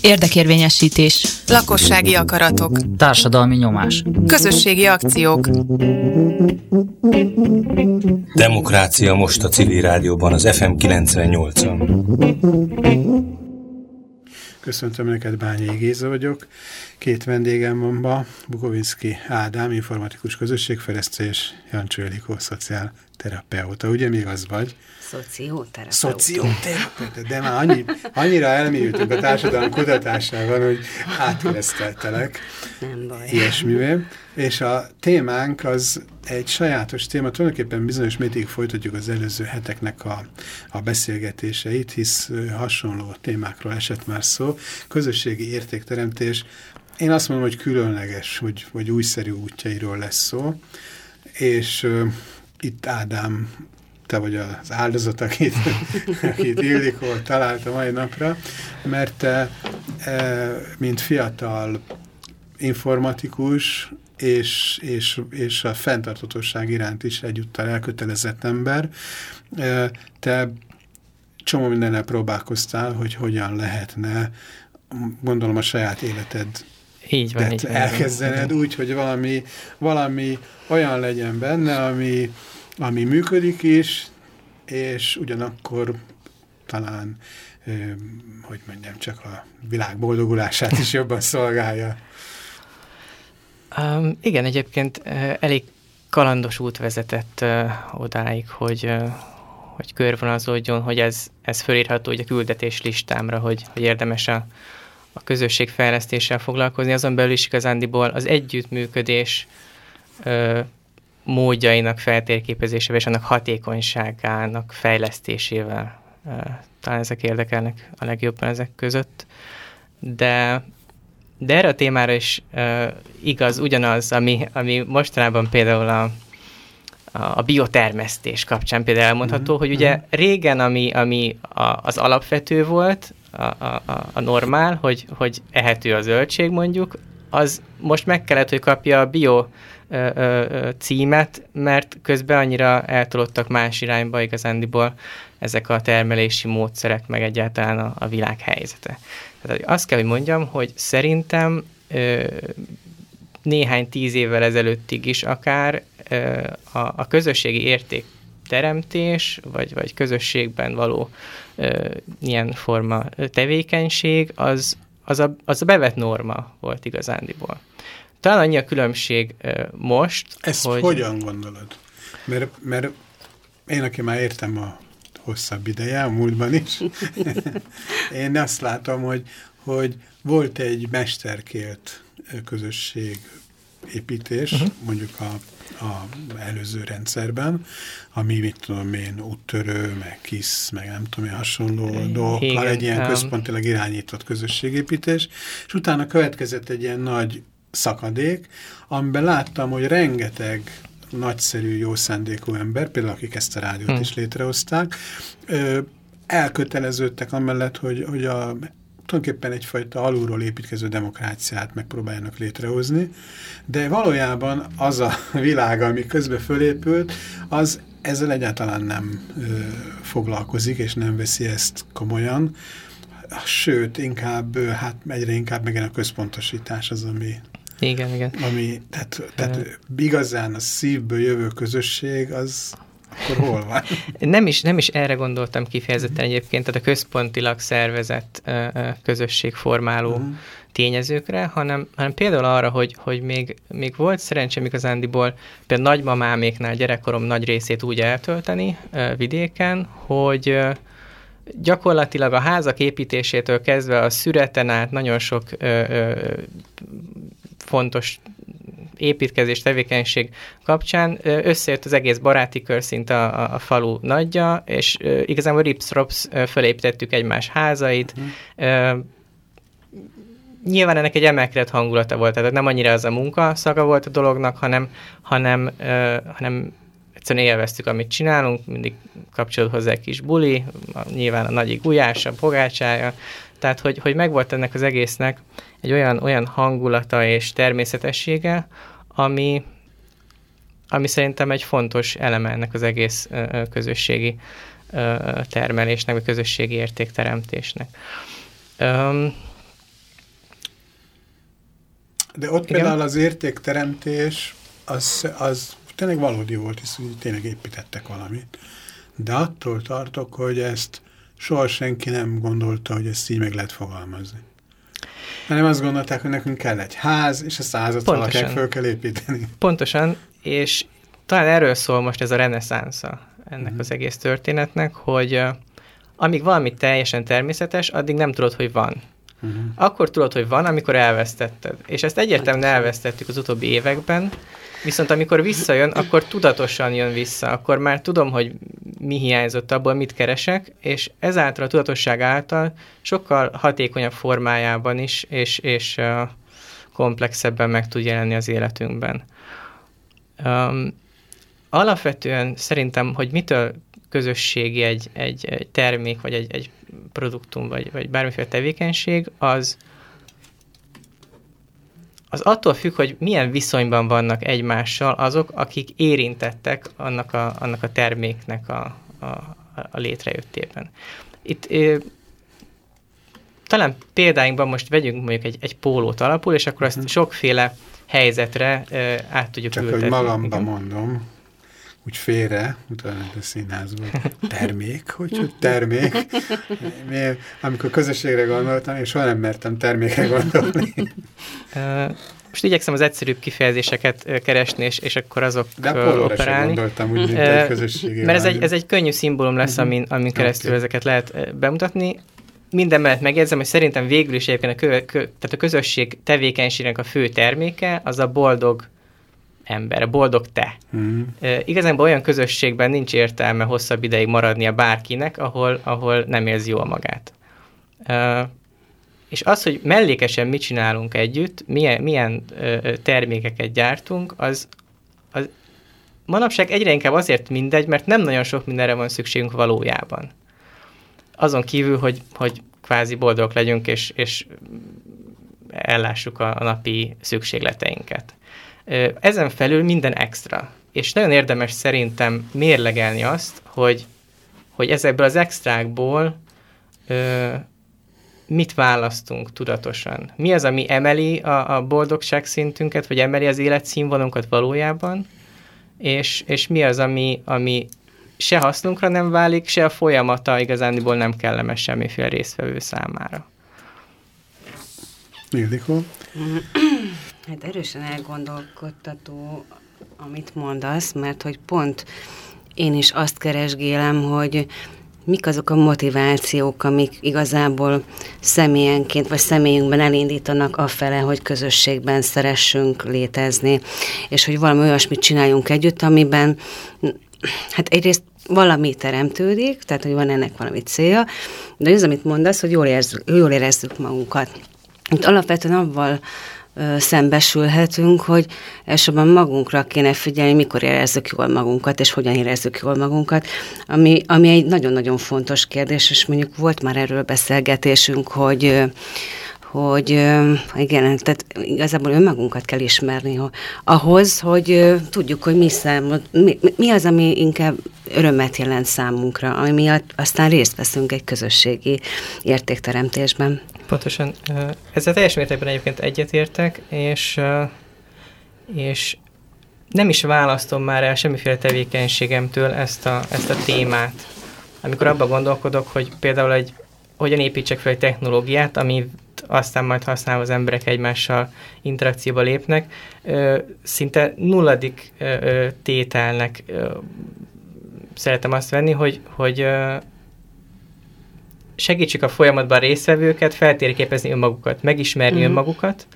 Érdekérvényesítés. Lakossági akaratok. Társadalmi nyomás. Közösségi akciók. Demokrácia most a civil rádióban, az FM 98-on. Köszöntöm Önöket, Bányai Géza vagyok. Két vendégem van ma, Bukovinski Ádám, informatikus közösségfejlesztő és Jancsó Elikó, szociálterapeuta. Ugye még az vagy? Szocióterapeuta. Szocióterapeuta, de már annyi, annyira elmélyültünk a társadalom kutatásában, hogy átkereszteltelek. Nem baj. Ilyesmivel. És a témánk az egy sajátos téma, tulajdonképpen bizonyos mértékig folytatjuk az előző heteknek a, a beszélgetéseit, hisz hasonló témákról esett már szó. Közösségi értékteremtés, én azt mondom, hogy különleges, hogy, vagy újszerű útjairól lesz szó, és itt Ádám te vagy az áldozat, akit, akit Ildikó talált a mai napra, mert te, mint fiatal informatikus, és, és, és a fenntartatosság iránt is egyúttal elkötelezett ember, te csomó mindennel próbálkoztál, hogy hogyan lehetne, gondolom a saját életed így van, így elkezdened úgy, hogy valami, valami olyan legyen benne, ami, ami működik is, és ugyanakkor talán, hogy mondjam, csak a világ boldogulását is jobban szolgálja. Um, igen, egyébként elég kalandos út vezetett uh, odáig, hogy, uh, hogy körvonalazódjon, hogy ez, ez fölírható hogy a küldetés listámra, hogy, hogy érdemes a, a közösség fejlesztéssel foglalkozni. Azon belül is igazándiból az együttműködés uh, módjainak feltérképezésével és annak hatékonyságának fejlesztésével. Talán ezek érdekelnek a legjobban ezek között. De, de erre a témára is uh, igaz ugyanaz, ami, ami mostanában például a, a biotermesztés kapcsán például elmondható, mm-hmm. hogy ugye mhm. régen, ami, ami a, az alapvető volt, a, a, a normál, hogy, hogy ehető a zöldség mondjuk, az most meg kellett, hogy kapja a bio ö, ö, címet, mert közben annyira eltolódtak más irányba igazándiból ezek a termelési módszerek, meg egyáltalán a, a világ helyzete. Tehát azt kell, hogy mondjam, hogy szerintem ö, néhány tíz évvel ezelőttig is akár ö, a, a közösségi érték teremtés, vagy, vagy közösségben való ö, ilyen forma tevékenység, az, az, a, az a bevett norma volt igazándiból. Talán annyi a különbség most, Ezt hogy... hogyan gondolod? Mert, mert én, aki már értem a hosszabb ideje, a múltban is, én azt látom, hogy, hogy volt egy mesterkélt közösség építés, uh -huh. mondjuk a, a előző rendszerben, ami, mit tudom én, úttörő, meg KISZ, meg nem tudom én, hasonló dolgokkal, egy ilyen központilag irányított közösségépítés, és utána következett egy ilyen nagy szakadék, amiben láttam, hogy rengeteg nagyszerű, jó szándékú ember, például akik ezt a rádiót hmm. is létrehozták, elköteleződtek amellett, hogy, hogy a, tulajdonképpen egyfajta alulról építkező demokráciát megpróbáljanak létrehozni, de valójában az a világ, ami közben fölépült, az ezzel egyáltalán nem ö, foglalkozik, és nem veszi ezt komolyan, sőt, inkább, hát egyre inkább megint a központosítás az, ami igen, igen. Ami, tehát, tehát igazán a szívből jövő közösség, az akkor hol van? Nem is, nem is erre gondoltam kifejezetten egyébként, tehát a központilag szervezett közösségformáló uh mhm. -huh. tényezőkre, hanem, hanem például arra, hogy, hogy még, még volt szerencsém igazándiból például nagymamáméknál gyerekkorom nagy részét úgy eltölteni vidéken, hogy gyakorlatilag a házak építésétől kezdve a szüreten át nagyon sok ö, ö, fontos építkezés tevékenység kapcsán összejött az egész baráti kör szinte a, a, a falu nagyja, és igazából rips-rops fölépítettük egymás házait. Uh-huh. Uh, nyilván ennek egy emelkedett hangulata volt, tehát nem annyira az a munka szaga volt a dolognak, hanem, hanem, uh, hanem egyszerűen élveztük, amit csinálunk, mindig kapcsolódott hozzá egy kis buli, nyilván a nagyi gulyása, pogácsája, tehát hogy, hogy megvolt ennek az egésznek egy olyan, olyan hangulata és természetessége, ami, ami szerintem egy fontos eleme ennek az egész közösségi termelésnek, vagy közösségi értékteremtésnek. Um, De ott Igen? például az értékteremtés az, az tényleg valódi volt, hisz hogy tényleg építettek valamit. De attól tartok, hogy ezt soha senki nem gondolta, hogy ezt így meg lehet fogalmazni. Hanem azt gondolták, hogy nekünk kell egy ház, és a százat Pontosan. valakinek föl kell építeni. Pontosan, és talán erről szól most ez a reneszánsza ennek Mhm. az egész történetnek, hogy amíg valami teljesen természetes, addig nem tudod, hogy van. Uh-huh. Akkor tudod, hogy van, amikor elvesztetted. És ezt egyértelműen elvesztettük az utóbbi években, viszont amikor visszajön, akkor tudatosan jön vissza. Akkor már tudom, hogy mi hiányzott abból, mit keresek, és ezáltal a tudatosság által sokkal hatékonyabb formájában is, és, és uh, komplexebben meg tud jelenni az életünkben. Um, alapvetően szerintem, hogy mitől közösségi egy, egy, egy termék, vagy egy, egy produktum, vagy, vagy bármiféle tevékenység, az, az attól függ, hogy milyen viszonyban vannak egymással azok, akik érintettek annak a, annak a terméknek a, a, a létrejöttében. Itt ö, talán példáinkban most vegyünk mondjuk egy, egy pólót alapul, és akkor azt sokféle helyzetre ö, át tudjuk Csak ültetni. hogy magamba Igen. mondom, úgy félre, utána a színházban, termék, hogy, termék. Miért, amikor közösségre gondoltam, én soha nem mertem termékre gondolni. Most igyekszem az egyszerűbb kifejezéseket keresni, és, és akkor azok De operálni. gondoltam, úgy, mint egy közösségi Mert ez egy, ez egy könnyű szimbólum lesz, Mhm. amin, amin keresztül Oké. ezeket lehet bemutatni. Minden mellett megjegyzem, hogy szerintem végül is egyébként a, kö, kö, tehát a közösség tevékenységnek a fő terméke az a boldog ember, a boldog te. Mhm. E, igazából olyan közösségben nincs értelme hosszabb ideig maradnia bárkinek, ahol, ahol nem érzi jól magát. E, és az, hogy mellékesen mit csinálunk együtt, milyen, milyen ö, termékeket gyártunk, az, az manapság egyre inkább azért mindegy, mert nem nagyon sok mindenre van szükségünk valójában. Azon kívül, hogy, hogy kvázi boldogok legyünk, és, és ellássuk a, a napi szükségleteinket. Ezen felül minden extra. És nagyon érdemes szerintem mérlegelni azt, hogy, hogy ezekből az extrákból ö, mit választunk tudatosan. Mi az, ami emeli a, a boldogság szintünket, vagy emeli az életszínvonunkat valójában, és, és mi az, ami, ami se hasznunkra nem válik, se a folyamata igazándiból nem kellemes semmiféle résztvevő számára. Ildikó? Hát erősen elgondolkodtató, amit mondasz, mert hogy pont én is azt keresgélem, hogy mik azok a motivációk, amik igazából személyenként vagy személyünkben elindítanak afele, hogy közösségben szeressünk létezni, és hogy valami olyasmit csináljunk együtt, amiben hát egyrészt valami teremtődik, tehát hogy van ennek valami célja, de az, amit mondasz, hogy jól, érz, jól érezzük magunkat. Itt alapvetően avval szembesülhetünk, hogy elsősorban magunkra kéne figyelni, mikor érezzük jól magunkat, és hogyan érezzük jól magunkat, ami, ami egy nagyon-nagyon fontos kérdés, és mondjuk volt már erről beszélgetésünk, hogy hogy igen, tehát igazából önmagunkat kell ismerni ho- ahhoz, hogy tudjuk, hogy mi, szám, mi, mi az, ami inkább örömet jelent számunkra, ami miatt aztán részt veszünk egy közösségi értékteremtésben. Pontosan. Ezzel teljes mértékben egyébként egyetértek, és, és nem is választom már el semmiféle tevékenységemtől ezt a, ezt a témát. Amikor abba gondolkodok, hogy például egy, hogyan építsek fel egy technológiát, amit aztán majd használva az emberek egymással interakcióba lépnek, szinte nulladik ö, ö, tételnek szeretem azt venni, hogy, hogy segítsük a folyamatban résztvevőket feltérképezni önmagukat, megismerni Mhm. uh-huh. önmagukat,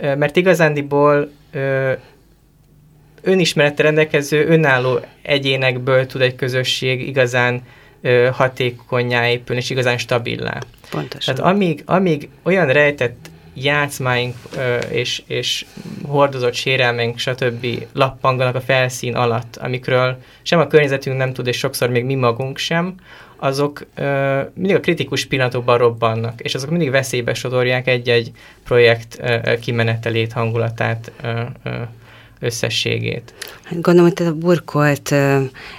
mert igazándiból ö, önismerettel rendelkező, önálló egyénekből tud egy közösség igazán hatékonyá épülni, és igazán stabilá. Pontosan. Tehát amíg, amíg olyan rejtett játszmáink ö, és, és hordozott sérelmeink, stb. lappanganak a felszín alatt, amikről sem a környezetünk nem tud, és sokszor még mi magunk sem, azok mindig a kritikus pillanatokban robbannak, és azok mindig veszélybe sodorják egy-egy projekt ö, kimenetelét, hangulatát, összességét. Hát gondolom, hogy te a burkolt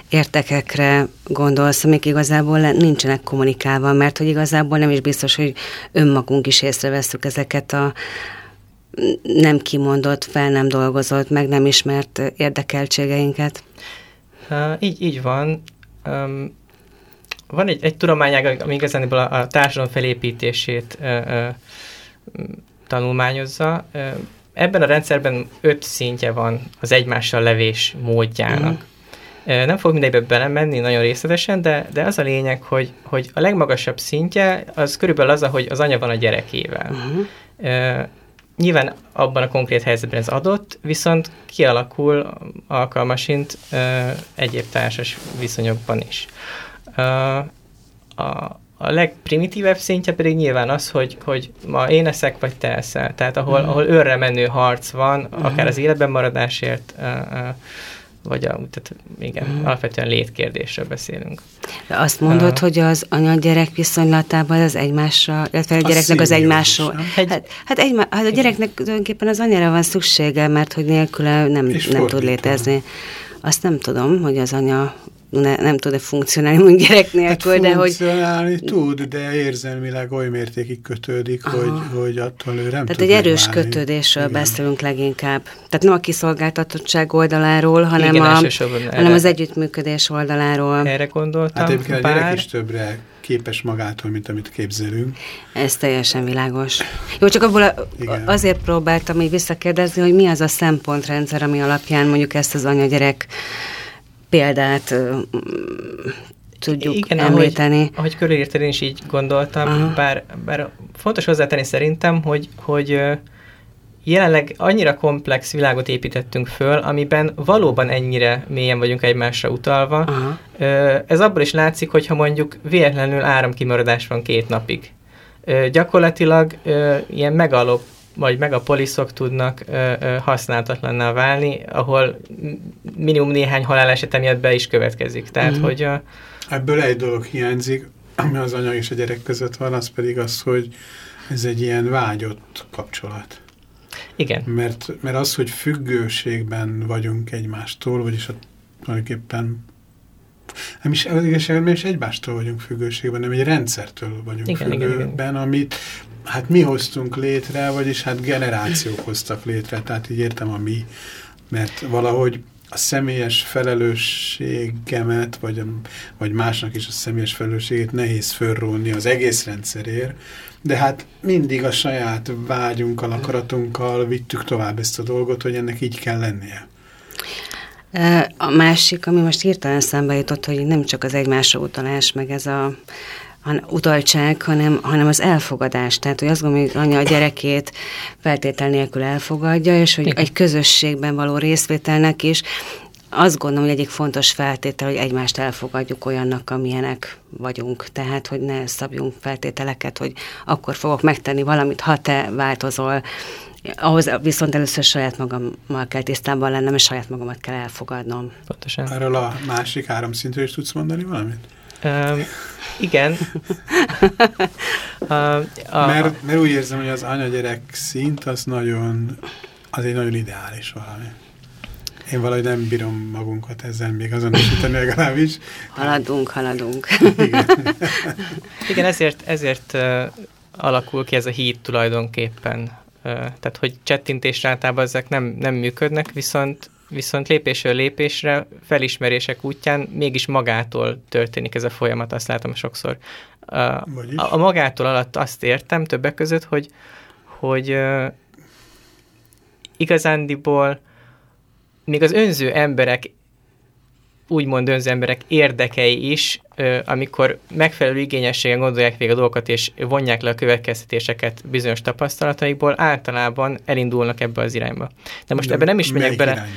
értekekre gondolsz, amik igazából nincsenek kommunikálva, mert hogy igazából nem is biztos, hogy önmagunk is észreveszünk ezeket a nem kimondott, fel nem dolgozott, meg nem ismert érdekeltségeinket. Így, így van. Um, van egy, egy tudományág, ami igazán a, a társadalom felépítését tanulmányozza. Ebben a rendszerben öt szintje van az egymással levés módjának. Mm. Nem fog mindegybe belemenni nagyon részletesen, de, de az a lényeg, hogy, hogy a legmagasabb szintje az körülbelül az, hogy az anya van a gyerekével. Mm. Uh, nyilván abban a konkrét helyzetben ez adott, viszont kialakul alkalmasint uh, egyéb társas viszonyokban is. Uh, a, a legprimitívebb szintje pedig nyilván az, hogy, hogy ma én eszek, vagy te eszel. Tehát ahol, uh-huh. ahol őrre menő harc van, uh-huh. akár az életben maradásért, uh, uh, vagy a, tehát igen, uh-huh. alapvetően létkérdésről beszélünk. De azt mondod, uh, hogy az anya-gyerek viszonylatában az egymásra, illetve a gyereknek az egymásról. Hát, hát, hát, egy, hát a gyereknek tulajdonképpen az anyára van szüksége, mert hogy nélküle nem, nem tud létezni. Azt nem tudom, hogy az anya ne, nem tud-e funkcionálni mondjuk gyerek nélkül, hát de hogy... Funkcionálni tud, de érzelmileg oly mértékig kötődik, hogy, hogy attól ő nem Tehát tud egy erős megválni. kötődésről Igen. beszélünk leginkább. Tehát nem a kiszolgáltatottság oldaláról, hanem, Igen, a, hanem az együttműködés oldaláról. Erre gondoltam. Hát egyébként bár... a gyerek is többre képes magától, mint amit képzelünk. Ez teljesen világos. Jó, csak abból a, azért próbáltam így visszakérdezni, hogy mi az a szempontrendszer, ami alapján mondjuk ezt az anya-gyerek példát tudjuk Igen, említeni. Ahogy, ahogy körülírtad, én is így gondoltam, bár, bár fontos hozzátenni szerintem, hogy, hogy jelenleg annyira komplex világot építettünk föl, amiben valóban ennyire mélyen vagyunk egymásra utalva. Aha. Ez abból is látszik, hogyha mondjuk véletlenül áramkimaradás van két napig. Gyakorlatilag ilyen megalop vagy megapoliszok tudnak ö, ö, használhatatlanná válni, ahol minimum néhány haláleset miatt be is következik. Tehát, mm -hmm. hogy a... Ebből egy dolog hiányzik, ami az anya és a gyerek között van, az pedig az, hogy ez egy ilyen vágyott kapcsolat. Igen. Mert, mert az, hogy függőségben vagyunk egymástól, vagyis a, tulajdonképpen nem is, igazságban is egymástól vagyunk függőségben, nem egy rendszertől vagyunk igen, függőben, igen, igen. amit hát mi hoztunk létre, vagyis hát generációk hoztak létre, tehát így értem a mi, mert valahogy a személyes felelősségemet, vagy, vagy másnak is a személyes felelősségét nehéz fölróni az egész rendszerért, de hát mindig a saját vágyunkkal, akaratunkkal vittük tovább ezt a dolgot, hogy ennek így kell lennie. A másik, ami most hirtelen szembe jutott, hogy nem csak az egymásra utalás, meg ez a utaltság, hanem, hanem az elfogadás. Tehát, hogy azt gondolom, hogy anya a gyerekét feltétel nélkül elfogadja, és hogy Igen. egy közösségben való részvételnek is azt gondolom, hogy egyik fontos feltétel, hogy egymást elfogadjuk olyannak, amilyenek vagyunk. Tehát, hogy ne szabjunk feltételeket, hogy akkor fogok megtenni valamit, ha te változol. Ahhoz viszont először saját magammal kell tisztában lennem, és saját magamat kell elfogadnom. Pontosan. Erről a másik három szintről is tudsz mondani valamit? Um, igen. a, a, mert, mert úgy érzem, hogy az anya-gyerek szint az nagyon, az egy nagyon ideális valami. Én valahogy nem bírom magunkat ezzel még azonosítani legalábbis. Haladunk, haladunk. Igen, Igen ezért, ezért uh, alakul ki ez a híd tulajdonképpen. Uh, tehát, hogy csettintésre általában ezek nem, nem működnek, viszont viszont lépésről lépésre, felismerések útján mégis magától történik ez a folyamat, azt látom sokszor. A, a magától alatt azt értem többek között, hogy, hogy uh, igazándiból még az önző emberek úgymond önző emberek érdekei is, amikor megfelelő igényességen gondolják végig a dolgokat, és vonják le a következtetéseket bizonyos tapasztalataikból, általában elindulnak ebbe az irányba. De most De ebben nem is megyek bele.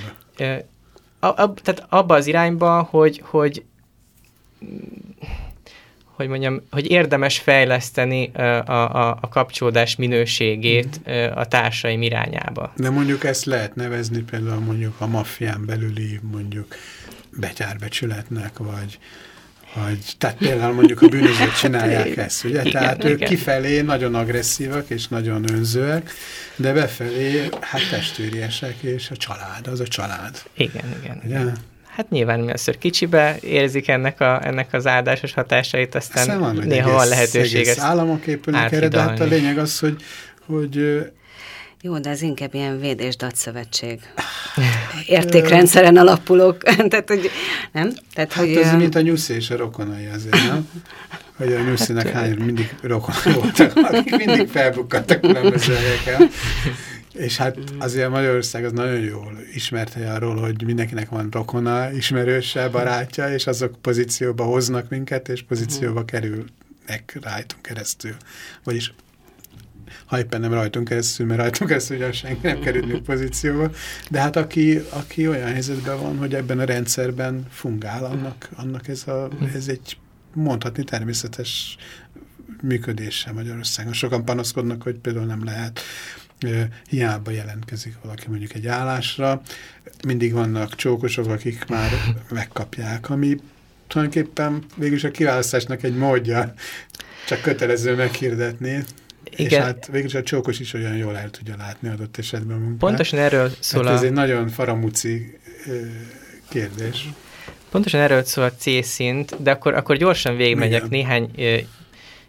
A, a, tehát abba az irányba, hogy, hogy hogy mondjam, hogy érdemes fejleszteni a, a, a kapcsolódás minőségét mm. a társaim irányába. De mondjuk ezt lehet nevezni például mondjuk a maffián belüli mondjuk betyárbecsületnek, vagy hogy, tehát például mondjuk a bűnözők csinálják ezt, ugye? Igen, tehát ők igen. kifelé nagyon agresszívak és nagyon önzőek, de befelé hát testvériesek, és a család, az a család. Igen, igen. Ugye? Hát nyilván először kicsibe érzik ennek, a, ennek az áldásos hatásait, aztán Aztán van, néha van lehetőség egész ezt államok épülnek erre, de hát a lényeg az, hogy, hogy Jó, de ez inkább ilyen véd és datszövetség. Értékrendszeren alapulok. Tehát, hogy nem? Tehát, hát hogy, ez mint a nyuszi és a rokonai azért, nem? Hogy a nyuszinak hány mindig rokonai voltak, akik mindig felbukkadtak különböző helyeken. És hát azért Magyarország az nagyon jól ismert hely arról, hogy mindenkinek van rokona, ismerőse, barátja, és azok pozícióba hoznak minket, és pozícióba kerülnek rajtunk keresztül. Vagyis ha éppen nem rajtunk keresztül, mert rajtunk keresztül ugyan senki nem került még pozícióba, de hát aki, aki olyan helyzetben van, hogy ebben a rendszerben fungál, annak, annak ez, a, ez egy mondhatni természetes működése Magyarországon. Sokan panaszkodnak, hogy például nem lehet hiába jelentkezik valaki mondjuk egy állásra. Mindig vannak csókosok, akik már megkapják, ami tulajdonképpen végülis a kiválasztásnak egy módja, csak kötelező meghirdetni. És Igen. hát végülis a csókos is olyan jól el tudja látni adott esetben a munkát. Pontosan erről szól hát ez a... egy nagyon faramuci kérdés. Pontosan erről szól a C-szint, de akkor, akkor gyorsan végigmegyek Igen. néhány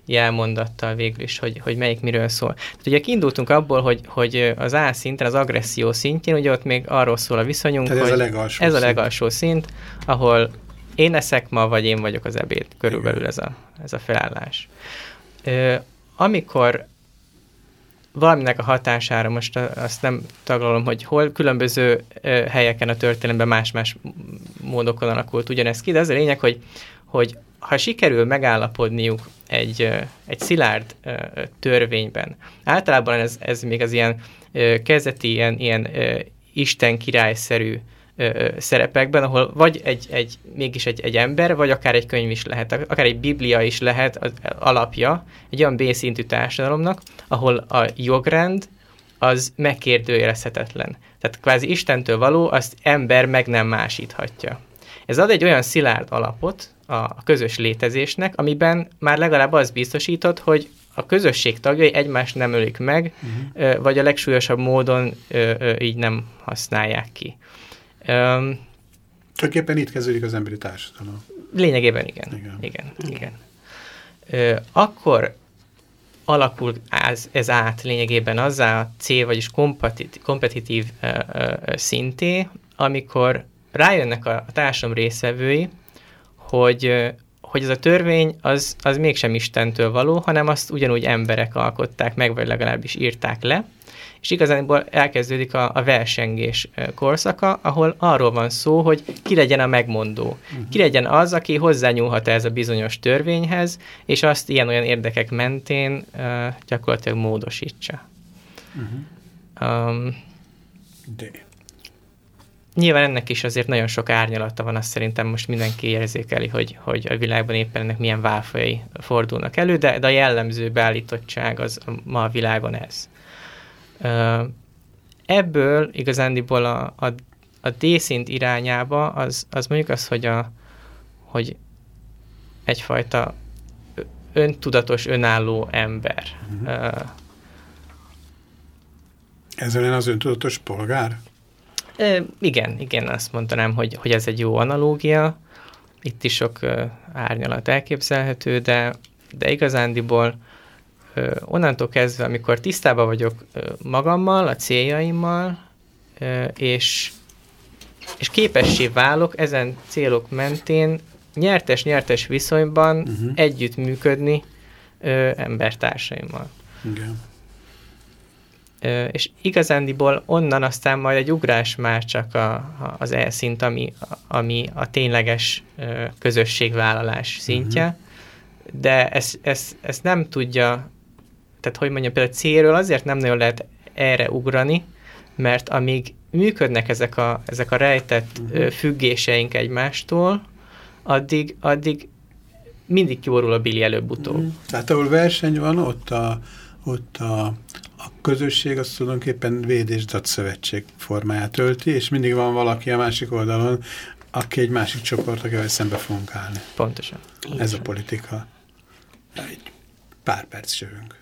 jelmondattal végül is, hogy, hogy melyik miről szól. Tehát ugye kiindultunk abból, hogy, hogy az A szinten, az agresszió szintjén, ugye ott még arról szól a viszonyunk, Tehát ez hogy a legalsó ez a legalsó szint, ahol én eszek ma, vagy én vagyok az ebéd. Körülbelül ez a, ez a felállás. Ö, amikor valaminek a hatására, most azt nem taglalom, hogy hol különböző helyeken a történelemben más-más módokon alakult ugyanez ki, de az a lényeg, hogy, hogy ha sikerül megállapodniuk egy, egy szilárd törvényben, általában ez, ez még az ilyen kezdeti, ilyen, ilyen Isten királyszerű ö, szerepekben, ahol vagy egy, egy, mégis egy, egy ember, vagy akár egy könyv is lehet, akár egy biblia is lehet az alapja egy olyan B-szintű társadalomnak, ahol a jogrend az megkérdőjelezhetetlen. Tehát kvázi Istentől való, azt ember meg nem másíthatja. Ez ad egy olyan szilárd alapot a, a közös létezésnek, amiben már legalább az biztosított, hogy a közösség tagjai egymást nem ölik meg, uh-huh. vagy a legsúlyosabb módon ö, ö, így nem használják ki. Öm, Tulajdonképpen itt kezdődik az emberi társadalom. Lényegében igen. Igen. Igen. igen, igen. Ö, akkor alakul ez, ez át lényegében azzá a C, vagyis kompetitív, kompetitív ö, ö, ö, szinté, amikor rájönnek a, a társadalom részvevői, hogy, ö, hogy ez a törvény az, az mégsem Istentől való, hanem azt ugyanúgy emberek alkották meg, vagy legalábbis írták le, és igazából elkezdődik a, a versengés korszaka, ahol arról van szó, hogy ki legyen a megmondó. Uh-huh. Ki legyen az, aki hozzányúlhat ez a bizonyos törvényhez, és azt ilyen-olyan érdekek mentén uh, gyakorlatilag módosítsa. Uh-huh. Um, De. Nyilván ennek is azért nagyon sok árnyalata van, azt szerintem most mindenki érzékeli, hogy, hogy a világban éppen ennek milyen válfajai fordulnak elő, de, de a jellemző beállítottság az ma a világon ez. Ebből igazándiból a, a, a D-szint irányába az, az mondjuk az, hogy, a, hogy egyfajta öntudatos, önálló ember. Uh-huh. Ez olyan az öntudatos polgár? Ö, igen, igen, azt mondanám, hogy, hogy ez egy jó analógia. Itt is sok ö, árnyalat elképzelhető, de, de igazándiból onnantól kezdve, amikor tisztában vagyok magammal, a céljaimmal, és, és képessé válok ezen célok mentén nyertes-nyertes viszonyban uh-huh. együttműködni ö, embertársaimmal. Igen. Ö, és igazándiból onnan aztán majd egy ugrás már csak a, a, az elszint, ami, ami a tényleges ö, közösségvállalás szintje, uh-huh. de ezt ez, ez nem tudja, tehát hogy mondjam, például célről azért nem nagyon lehet erre ugrani, mert amíg működnek ezek a, ezek a rejtett uh-huh. függéseink egymástól, addig, addig mindig kiborul a bili előbb-utóbb. Uh-huh. Tehát ahol verseny van, ott a, ott a, a közösség az tulajdonképpen véd és szövetség formáját ölti, és mindig van valaki a másik oldalon, aki egy másik csoport, akivel szembe fogunk állni. Pontosan. Ez a politika. Egy pár perc jövünk.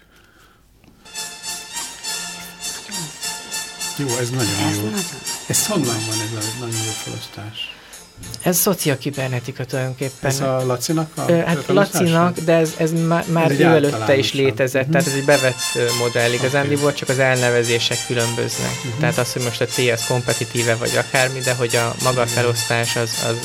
Jó, ez nagyon Ez jó. nagyon- Ez honnan van ez a nagyon jó felosztás? Ez szociokibernetika tulajdonképpen. Ez a Lacinak a Hát? Lacinak, de ez, ez má- már egy ő előtte is létezett, Mhm. tehát ez egy bevett modell. Igazándiból Oké. csak az elnevezések különböznek. Mhm. Tehát az, hogy most a az kompetitíve vagy akármi, de hogy a maga felosztás az, az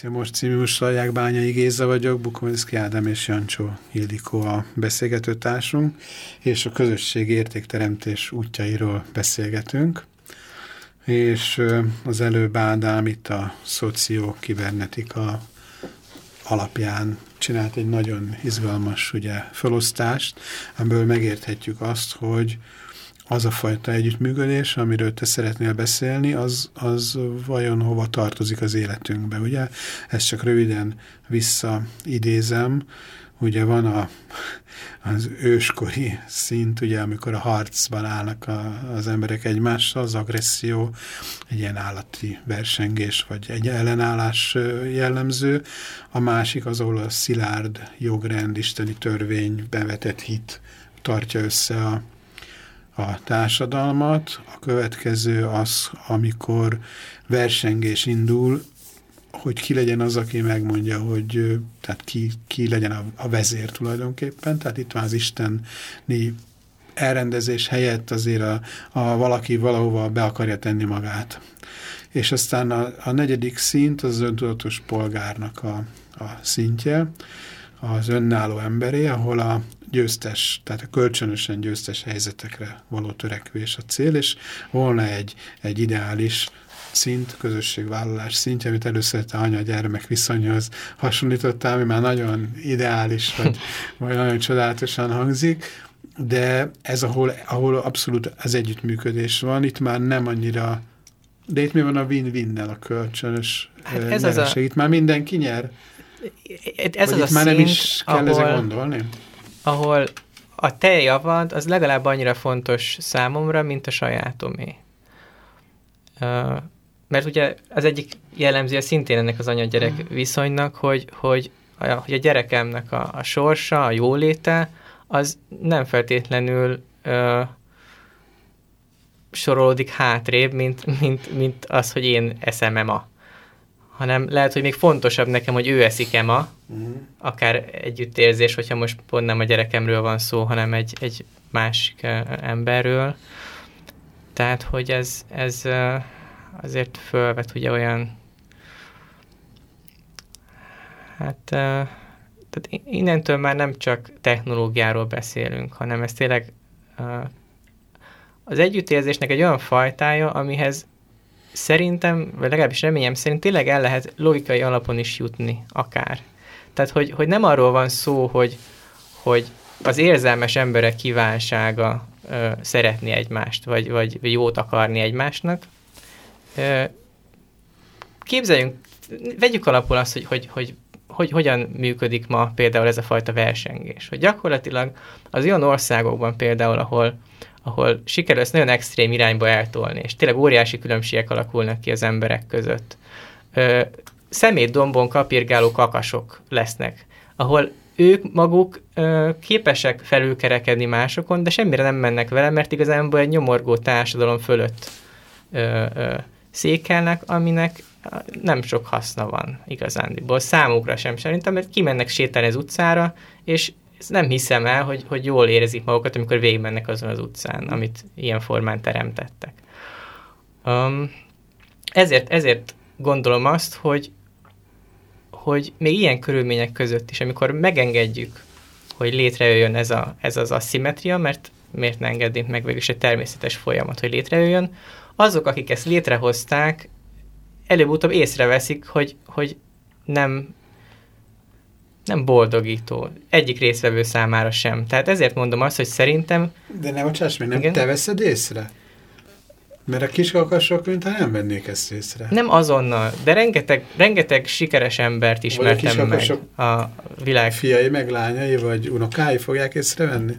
Demokrácia Most című műsorják Bányai Géza vagyok, Bukovinszki Ádám és Jancsó Ildikó a beszélgető társunk, és a közösségi értékteremtés útjairól beszélgetünk. És az előbb Ádám itt a szoció-kibernetika alapján csinált egy nagyon izgalmas ugye, felosztást, amiből megérthetjük azt, hogy az a fajta együttműködés, amiről te szeretnél beszélni, az, az vajon hova tartozik az életünkbe, ugye? Ezt csak röviden visszaidézem, ugye van a, az őskori szint, ugye, amikor a harcban állnak a, az emberek egymással, az agresszió, egy ilyen állati versengés, vagy egy ellenállás jellemző. A másik az, ahol a szilárd jogrend, isteni törvény, bevetett hit tartja össze a, a társadalmat. A következő az, amikor versengés indul, hogy ki legyen az, aki megmondja, hogy tehát ki, ki legyen a, a vezér tulajdonképpen. Tehát itt van az isteni elrendezés helyett azért a, a valaki valahova be akarja tenni magát. És aztán a, a negyedik szint az öntudatos polgárnak a, a szintje, az önálló emberé, ahol a győztes, tehát a kölcsönösen győztes helyzetekre való törekvés a cél, és volna egy, egy ideális szint, közösségvállalás szintje, amit először te anya-gyermek viszonyhoz hasonlítottál, ami már nagyon ideális, vagy, vagy nagyon csodálatosan hangzik, de ez, ahol, ahol abszolút az együttműködés van, itt már nem annyira de itt mi van a win-winnel, a kölcsönös Hát ez az a-? Itt már mindenki nyer? ez Vagy az itt a már szint, nem is kell ahol, ezzel gondolni? Ahol a te javad az legalább annyira fontos számomra, mint a sajátomé. Uh, mert ugye az egyik jellemzője szintén ennek az anya-gyerek viszonynak, hogy, hogy, a, hogy a gyerekemnek a, a sorsa, a jóléte, az nem feltétlenül uh, sorolódik hátrébb, mint, mint, mint az, hogy én eszem-e ma. Hanem lehet, hogy még fontosabb nekem, hogy ő eszik-e ma, Uh-huh. akár együttérzés, hogyha most pont nem a gyerekemről van szó, hanem egy, egy másik emberről. Tehát, hogy ez, ez azért fölvet ugye olyan hát tehát innentől már nem csak technológiáról beszélünk, hanem ez tényleg az együttérzésnek egy olyan fajtája, amihez szerintem, vagy legalábbis reményem szerint tényleg el lehet logikai alapon is jutni, akár. Tehát, hogy, hogy nem arról van szó, hogy, hogy az érzelmes emberek kívánsága ö, szeretni egymást, vagy, vagy jót akarni egymásnak. Ö, képzeljünk, vegyük alapul azt, hogy, hogy, hogy, hogy hogyan működik ma például ez a fajta versengés. Hogy gyakorlatilag az olyan országokban például, ahol, ahol sikerül ezt nagyon extrém irányba eltolni, és tényleg óriási különbségek alakulnak ki az emberek között. Ö, szemétdombon kapirgáló kakasok lesznek, ahol ők maguk ö, képesek felülkerekedni másokon, de semmire nem mennek vele, mert igazából egy nyomorgó társadalom fölött ö, ö, székelnek, aminek nem sok haszna van igazándiból. Számukra sem szerintem, mert kimennek sétálni az utcára, és nem hiszem el, hogy, hogy jól érezik magukat, amikor végigmennek azon az utcán, amit ilyen formán teremtettek. Um, ezért, ezért gondolom azt, hogy, hogy még ilyen körülmények között is, amikor megengedjük, hogy létrejöjjön ez, a, ez az aszimetria, mert miért ne engednénk meg végül is egy természetes folyamat, hogy létrejöjjön, azok, akik ezt létrehozták, előbb-utóbb észreveszik, hogy, hogy nem, nem boldogító. Egyik részvevő számára sem. Tehát ezért mondom azt, hogy szerintem... De ne bocsáss meg, nem igen? te veszed észre? Mert a kiskakasok, mintha nem vennék ezt észre. Nem azonnal, de rengeteg, rengeteg sikeres embert ismertem meg a világ. Fiai, meg lányai, vagy unokái fogják észrevenni?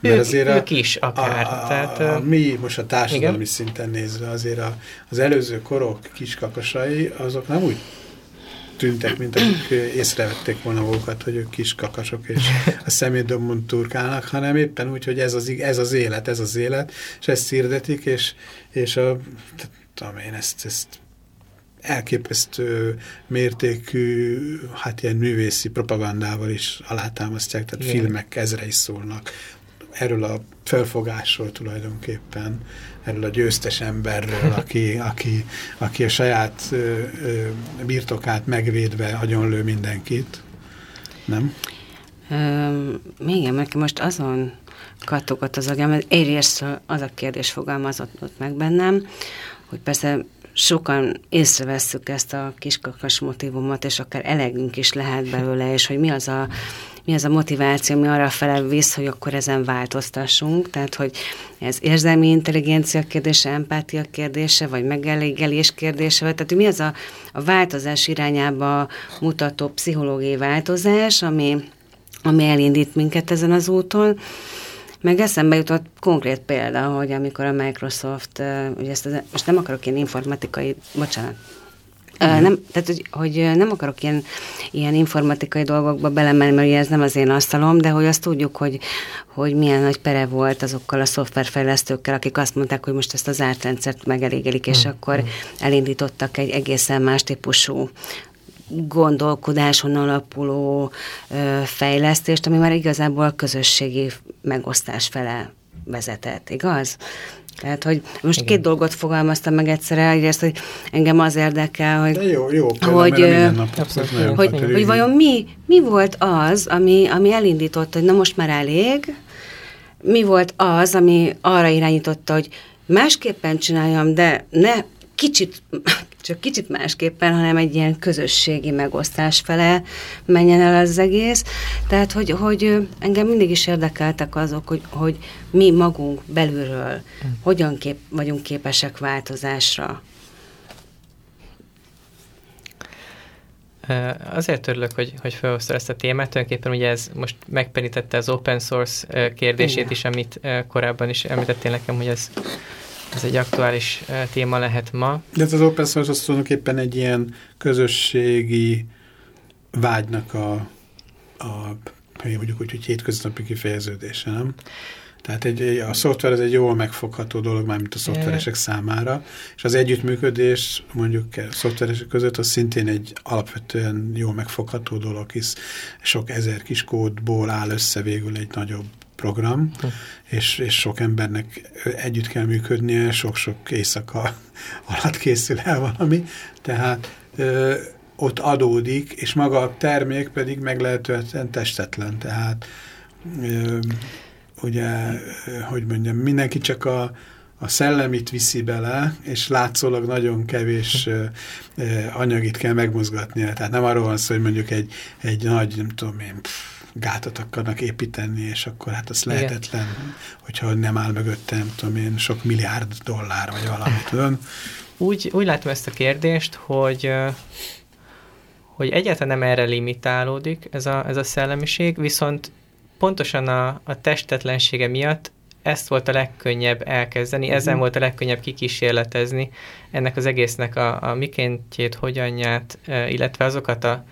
Mert ők, azért a, ők is akár. A, a, tehát, a, a, mi most a társadalmi igen? szinten nézve azért a, az előző korok kiskakasai, azok nem úgy tűntek, mint akik észrevették volna magukat, hogy ők kis kakasok és a szemétdombon turkálnak, hanem éppen úgy, hogy ez az, ez az élet, ez az élet, és ezt szirdetik, és, és a, tudom én, ezt, ezt elképesztő mértékű, hát ilyen művészi propagandával is alátámasztják, tehát Igen. filmek ezre is szólnak erről a felfogásról tulajdonképpen, erről a győztes emberről, aki, aki, aki a saját ö, ö, birtokát megvédve agyonlő mindenkit, nem? Um, igen, mert most azon kattogott az agyam, egyrészt az a kérdés fogalmazott ott meg bennem, hogy persze sokan észrevesszük ezt a kiskakas motivumot, és akár elegünk is lehet belőle, és hogy mi az a mi az a motiváció, mi arra fele visz, hogy akkor ezen változtassunk, tehát hogy ez érzelmi intelligencia kérdése, empátia kérdése, vagy megelégelés kérdése, vagy tehát mi az a, a változás irányába mutató pszichológiai változás, ami, ami elindít minket ezen az úton, meg eszembe jutott konkrét példa, hogy amikor a Microsoft, ugye ezt az, most nem akarok én informatikai, bocsánat, Nem, tehát, hogy, hogy nem akarok ilyen, ilyen informatikai dolgokba belemenni, mert ez nem az én asztalom, de hogy azt tudjuk, hogy, hogy milyen nagy pere volt azokkal a szoftverfejlesztőkkel, akik azt mondták, hogy most ezt az ártrendszert megelégelik, és mm. akkor mm. elindítottak egy egészen más típusú gondolkodáson alapuló ö, fejlesztést, ami már igazából a közösségi megosztás fele vezetett, igaz? Tehát, hogy most Igen. két dolgot fogalmaztam meg egyszerre, egyrészt, hogy engem az érdekel, hogy, De jó, jó, hogy, hogy, hogy, hogy vajon mi, mi volt az, ami, ami elindított, hogy na most már elég, mi volt az, ami arra irányította, hogy másképpen csináljam, de ne kicsit, csak kicsit másképpen, hanem egy ilyen közösségi megosztás fele menjen el az egész. Tehát, hogy, hogy engem mindig is érdekeltek azok, hogy, hogy mi magunk belülről hm. hogyan kép, vagyunk képesek változásra. Azért örülök, hogy, hogy felhozta ezt a témát. Tulajdonképpen ugye ez most megpenítette az open source kérdését Igen. is, amit korábban is említettél nekem, hogy ez ez egy aktuális téma lehet ma. De az open source az tulajdonképpen egy ilyen közösségi vágynak a, a mondjuk úgy, hogy hétköznapi kifejeződése, nem? Tehát egy, a szoftver ez egy jól megfogható dolog, mármint a szoftveresek számára, és az együttműködés mondjuk a szoftveresek között az szintén egy alapvetően jól megfogható dolog, hisz sok ezer kis kódból áll össze végül egy nagyobb program, és, és sok embernek együtt kell működnie, sok-sok éjszaka alatt készül el valami, tehát ö, ott adódik, és maga a termék pedig meglehetően testetlen, tehát ö, ugye, hogy mondjam, mindenki csak a, a szellemit viszi bele, és látszólag nagyon kevés anyagit kell megmozgatnia. Tehát nem arról van szó, hogy mondjuk egy, egy nagy, nem tudom én, pff, gátat akarnak építeni, és akkor hát az lehetetlen, Igen. hogyha nem áll mögöttem, nem tudom én, sok milliárd dollár, vagy valamit. Ön. Úgy, úgy látom ezt a kérdést, hogy hogy egyáltalán nem erre limitálódik ez a, ez a szellemiség, viszont pontosan a, a testetlensége miatt ezt volt a legkönnyebb elkezdeni, ezen volt a legkönnyebb kikísérletezni ennek az egésznek a, a mikéntjét, hogyanját, illetve azokat a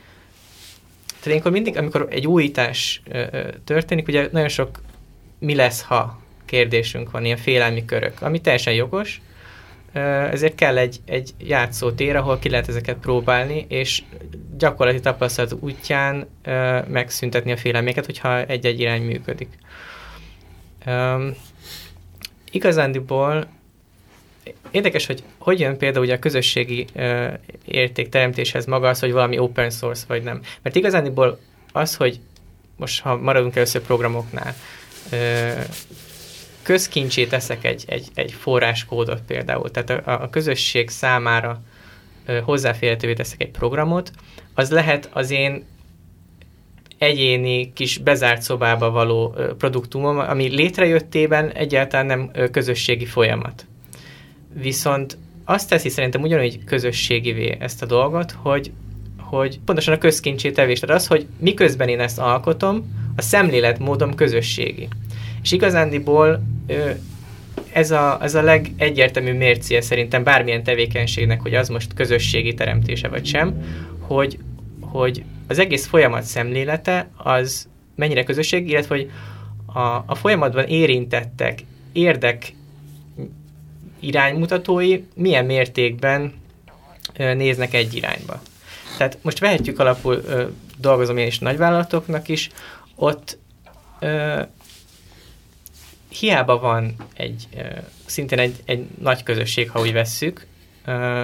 tehát ilyenkor mindig, amikor egy újítás történik, ugye nagyon sok mi lesz, ha kérdésünk van, ilyen félelmi körök, ami teljesen jogos, ezért kell egy, egy játszótér, ahol ki lehet ezeket próbálni, és gyakorlati tapasztalat útján megszüntetni a félelméket, hogyha egy-egy irány működik. Um, igazándiból érdekes, hogy hogy jön például ugye a közösségi uh, értékteremtéshez maga az, hogy valami open source vagy nem. Mert igazándiból az, hogy most ha maradunk először programoknál, uh, közkincsé teszek egy, egy, egy forráskódot például, tehát a, a közösség számára uh, hozzáférhetővé teszek egy programot, az lehet az én egyéni kis bezárt szobába való produktumom, ami létrejöttében egyáltalán nem közösségi folyamat. Viszont azt teszi szerintem ugyanúgy közösségivé ezt a dolgot, hogy, hogy pontosan a közkincsé tevés. Tehát az, hogy miközben én ezt alkotom, a szemléletmódom közösségi. És igazándiból ez a, ez a legegyértelmű mércie szerintem bármilyen tevékenységnek, hogy az most közösségi teremtése vagy sem, hogy, hogy az egész folyamat szemlélete az mennyire közösség, illetve hogy a, a folyamatban érintettek érdek iránymutatói milyen mértékben néznek egy irányba. Tehát most vehetjük alapul, dolgozom én is nagyvállalatoknak is, ott ö, hiába van egy, ö, szintén egy, egy nagy közösség, ha úgy vesszük, ö,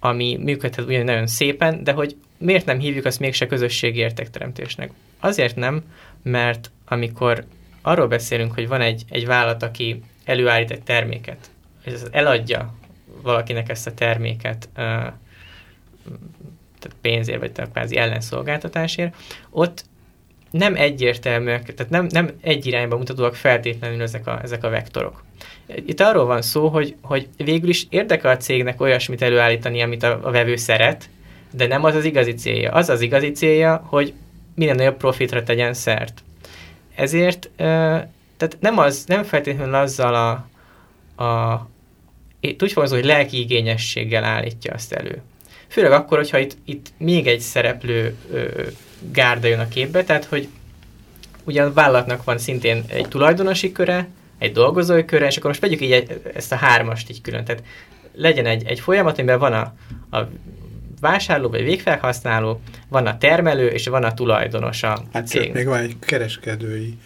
ami működhet ugyan nagyon szépen, de hogy miért nem hívjuk azt mégse közösségi értékteremtésnek? Azért nem, mert amikor arról beszélünk, hogy van egy, egy vállalat, aki előállít egy terméket, és eladja valakinek ezt a terméket tehát pénzért, vagy tehát kvázi ellenszolgáltatásért, ott nem egyértelműek, tehát nem, nem egy irányba mutatóak feltétlenül ezek a, ezek a vektorok. Itt arról van szó, hogy, hogy végül is érdekel a cégnek olyasmit előállítani, amit a, a vevő szeret, de nem az az igazi célja. Az az igazi célja, hogy minél nagyobb profitra tegyen szert. Ezért tehát nem, az, nem feltétlenül azzal a, a úgy fogalmazom, hogy lelki igényességgel állítja azt elő. Főleg akkor, hogyha itt, itt még egy szereplő ö, gárda jön a képbe, tehát hogy ugyan vállalatnak van szintén egy tulajdonosi köre, egy dolgozói köre, és akkor most vegyük így egy, ezt a hármast így külön. Tehát legyen egy, egy folyamat, amiben van a, a vásárló vagy végfelhasználó, van a termelő, és van a tulajdonos a hát cég. még van egy kereskedői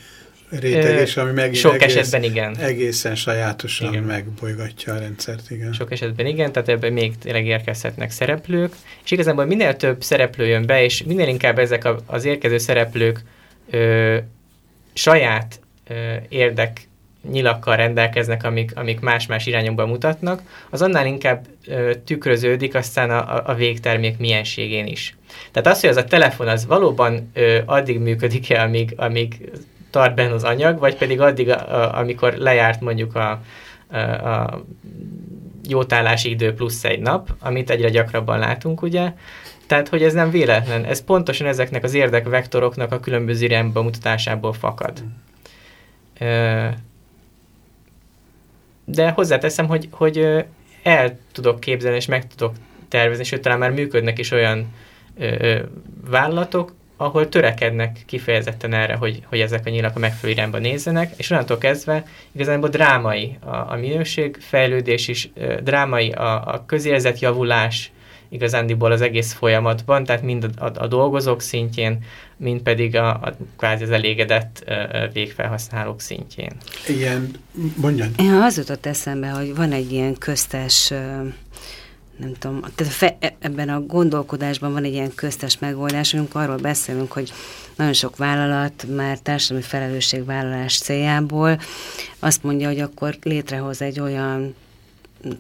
réteg, és ami meg Sok egész, esetben igen. egészen sajátosan igen. megbolygatja a rendszert, igen. Sok esetben igen, tehát ebben még tényleg érkezhetnek szereplők, és igazából minél több szereplő jön be, és minél inkább ezek a, az érkező szereplők ö, saját ö, érdek nyilakkal rendelkeznek, amik, amik más-más irányokba mutatnak, az annál inkább ö, tükröződik aztán a, a végtermék mienségén is. Tehát az, hogy az a telefon az valóban ö, addig működik-e, amíg, amíg tart benne az anyag, vagy pedig addig, a, amikor lejárt mondjuk a, a, a jótállási idő plusz egy nap, amit egyre gyakrabban látunk, ugye, tehát, hogy ez nem véletlen, ez pontosan ezeknek az érdekvektoroknak a különböző irányba mutatásából fakad. De hozzáteszem, hogy, hogy el tudok képzelni, és meg tudok tervezni, sőt, talán már működnek is olyan vállalatok, ahol törekednek kifejezetten erre, hogy, hogy ezek a nyilak a megfelelő irányba nézzenek, és onnantól kezdve igazából drámai a, a minőség, fejlődés is, drámai a, a közérzet javulás igazándiból az egész folyamatban, tehát mind a, a, a dolgozók szintjén, mind pedig a, a kvázi az elégedett végfelhasználók szintjén. Igen, mondjad. Ja, az jutott eszembe, hogy van egy ilyen köztes uh, nem tudom, tehát e, ebben a gondolkodásban van egy ilyen köztes megoldás, amikor arról beszélünk, hogy nagyon sok vállalat már társadalmi felelősségvállalás céljából azt mondja, hogy akkor létrehoz egy olyan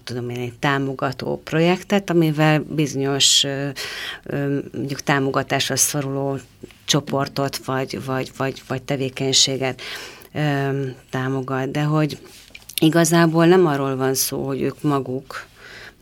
tudom én, egy támogató projektet, amivel bizonyos mondjuk támogatásra szoruló csoportot vagy, vagy, vagy, vagy tevékenységet támogat, de hogy igazából nem arról van szó, hogy ők maguk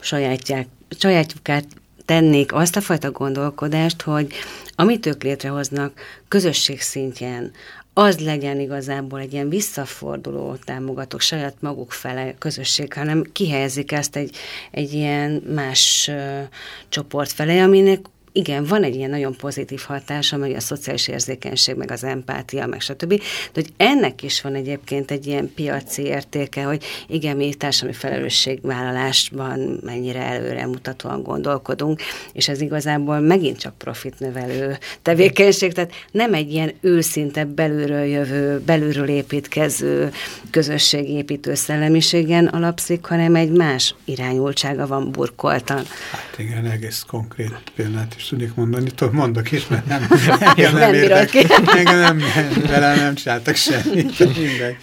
sajátják, sajátjukát tennék azt a fajta gondolkodást, hogy amit ők létrehoznak közösség szintjén, az legyen igazából egy ilyen visszaforduló támogatók saját maguk fele közösség, hanem kihelyezik ezt egy, egy ilyen más uh, csoport felé, aminek igen, van egy ilyen nagyon pozitív hatása, meg a szociális érzékenység, meg az empátia, meg stb. De hogy ennek is van egyébként egy ilyen piaci értéke, hogy igen, mi társadalmi felelősségvállalásban mennyire előremutatóan gondolkodunk, és ez igazából megint csak profitnövelő tevékenység, tehát nem egy ilyen őszinte belülről jövő, belülről építkező közösségépítő szellemiségen alapszik, hanem egy más irányultsága van burkoltan. Hát igen, egész konkrét példát is tudnék mondani, tudom, mondok is, mert nem, nem, nem érdek, engem nem, velem nem csináltak semmit, mindegy.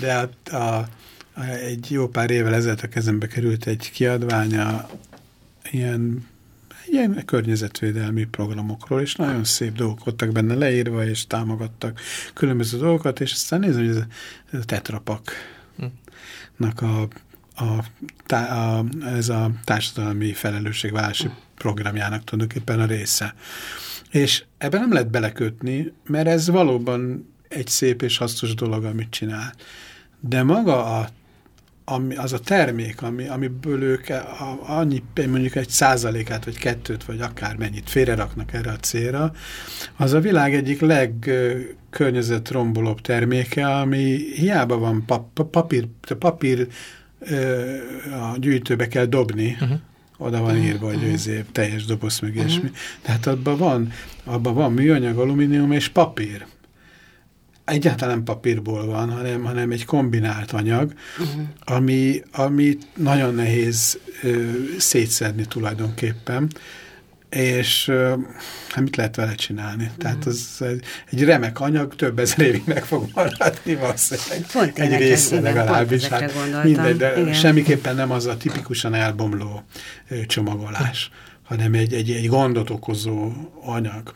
De a, a, a, egy jó pár évvel ezelőtt a kezembe került egy kiadványa ilyen ilyen környezetvédelmi programokról, és nagyon szép dolgok voltak benne leírva, és támogattak különböző dolgokat, és aztán nézem, hogy ez a, ez a tetrapaknak a, a, a, ez a társadalmi felelősségvállalási programjának tulajdonképpen a része. És ebben nem lehet belekötni, mert ez valóban egy szép és hasznos dolog, amit csinál. De maga a ami, az a termék, ami, amiből ők a, annyi, mondjuk egy százalékát, vagy kettőt, vagy akár mennyit félreraknak erre a célra, az a világ egyik legkörnyezetrombolóbb terméke, ami hiába van pap, papír, papír ö, a gyűjtőbe kell dobni, uh -huh. Oda van írva, hogy -huh. teljes doboz meg -huh. Tehát abban van, abban van műanyag, alumínium és papír egyáltalán papírból van, hanem, hanem egy kombinált anyag, uh -huh. ami, ami nagyon nehéz ö, szétszedni tulajdonképpen, és hát mit lehet vele csinálni? Tehát az egy, egy remek anyag, több ezer évig meg fog maradni valószínűleg. Pont egy része igen, legalábbis. Hát mindegy, de igen. semmiképpen nem az a tipikusan elbomló csomagolás, hanem egy, egy, egy gondot okozó anyag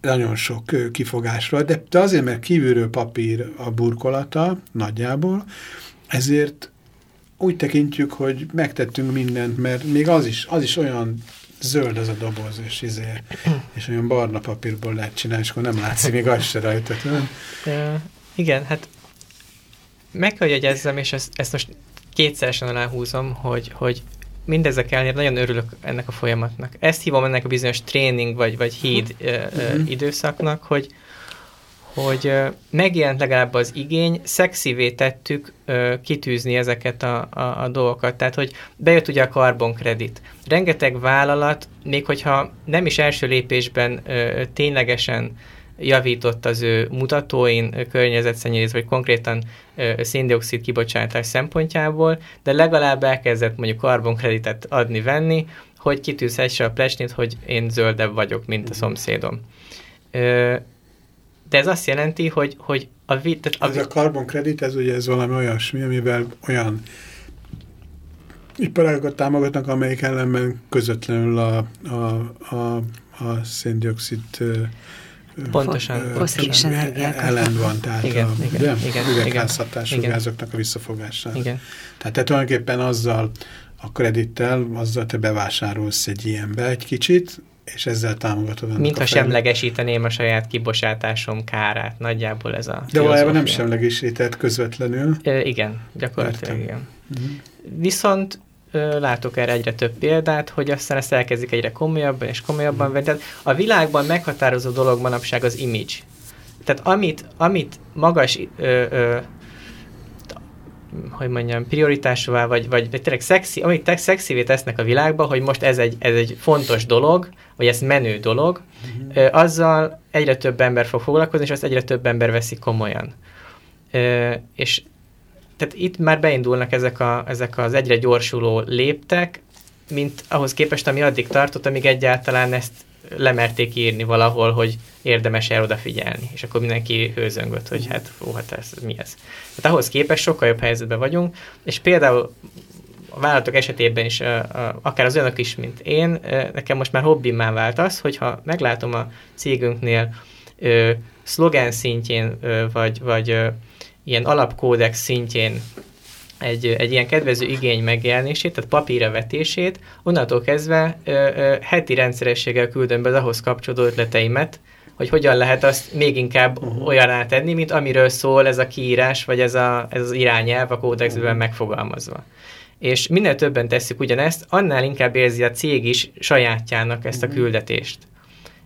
nagyon sok kifogásról, de, de azért, mert kívülről papír a burkolata nagyjából, ezért úgy tekintjük, hogy megtettünk mindent, mert még az is, az is olyan zöld az a doboz, és, izé, és olyan barna papírból lehet csinálni, és akkor nem látszik még az se rajta. De, igen, hát meg kell jegyezzem, és ezt, ezt most kétszeresen aláhúzom, hogy, hogy mindezek ellenére nagyon örülök ennek a folyamatnak. Ezt hívom ennek a bizonyos tréning vagy, vagy híd uh, uh, időszaknak, hogy, hogy megjelent legalább az igény, szexivé tettük kitűzni ezeket a, a, a dolgokat. Tehát, hogy bejött ugye a karbonkredit. Rengeteg vállalat, még hogyha nem is első lépésben ténylegesen javított az ő mutatóin, környezetszennyezés, vagy konkrétan széndiokszid kibocsátás szempontjából, de legalább elkezdett mondjuk karbonkreditet adni-venni, hogy kitűzhesse a plesnit, hogy én zöldebb vagyok, mint a szomszédom. De ez azt jelenti, hogy, hogy a, vit, a... Ez a karbonkredit, ez ugye ez valami olyasmi, amivel olyan iparágokat támogatnak, amelyik ellenben közvetlenül a, a, a, a széndiokszid Pontosan. Foszilis energiák. Ellen van, tehát igen, a igen, igen, üvegházhatású gázoknak a visszafogására. Igen. Tehát te tulajdonképpen azzal a kredittel, azzal te bevásárolsz egy ilyenbe egy kicsit, és ezzel támogatod. Mintha semlegesíteném a saját kibocsátásom kárát. Nagyjából ez a De valójában nem semlegesített közvetlenül. E, igen, gyakorlatilag Értem. igen. -huh. Viszont látok erre egyre több példát, hogy aztán ezt elkezdik egyre komolyabban és komolyabban venni. Tehát a világban meghatározó dolog manapság az image. Tehát amit, amit magas, ö, ö, hogy mondjam, prioritásúvá, vagy, vagy, vagy tényleg szexi, amit te, szexivé tesznek a világba, hogy most ez egy, ez egy fontos dolog, vagy ez menő dolog, ö, azzal egyre több ember fog foglalkozni, és azt egyre több ember veszi komolyan. És tehát itt már beindulnak ezek, a, ezek az egyre gyorsuló léptek, mint ahhoz képest, ami addig tartott, amíg egyáltalán ezt lemerték írni valahol, hogy érdemes el odafigyelni. És akkor mindenki hőzöngött, hogy hát, ó, hát ez, mi ez. Tehát ahhoz képest sokkal jobb helyzetben vagyunk, és például a vállalatok esetében is, akár az önök is, mint én, nekem most már hobbimmá vált az, hogyha meglátom a cégünknél szlogán szintjén, vagy, vagy ilyen alapkódex szintjén egy, egy ilyen kedvező igény megjelenését, tehát papírra vetését, onnantól kezdve ö, ö, heti rendszerességgel küldöm be az ahhoz kapcsolódó ötleteimet, hogy hogyan lehet azt még inkább uh-huh. olyan átenni, mint amiről szól ez a kiírás, vagy ez, a, ez az irányelv a kódexben uh-huh. megfogalmazva. És minél többen tesszük ugyanezt, annál inkább érzi a cég is sajátjának ezt a Mhm. küldetést.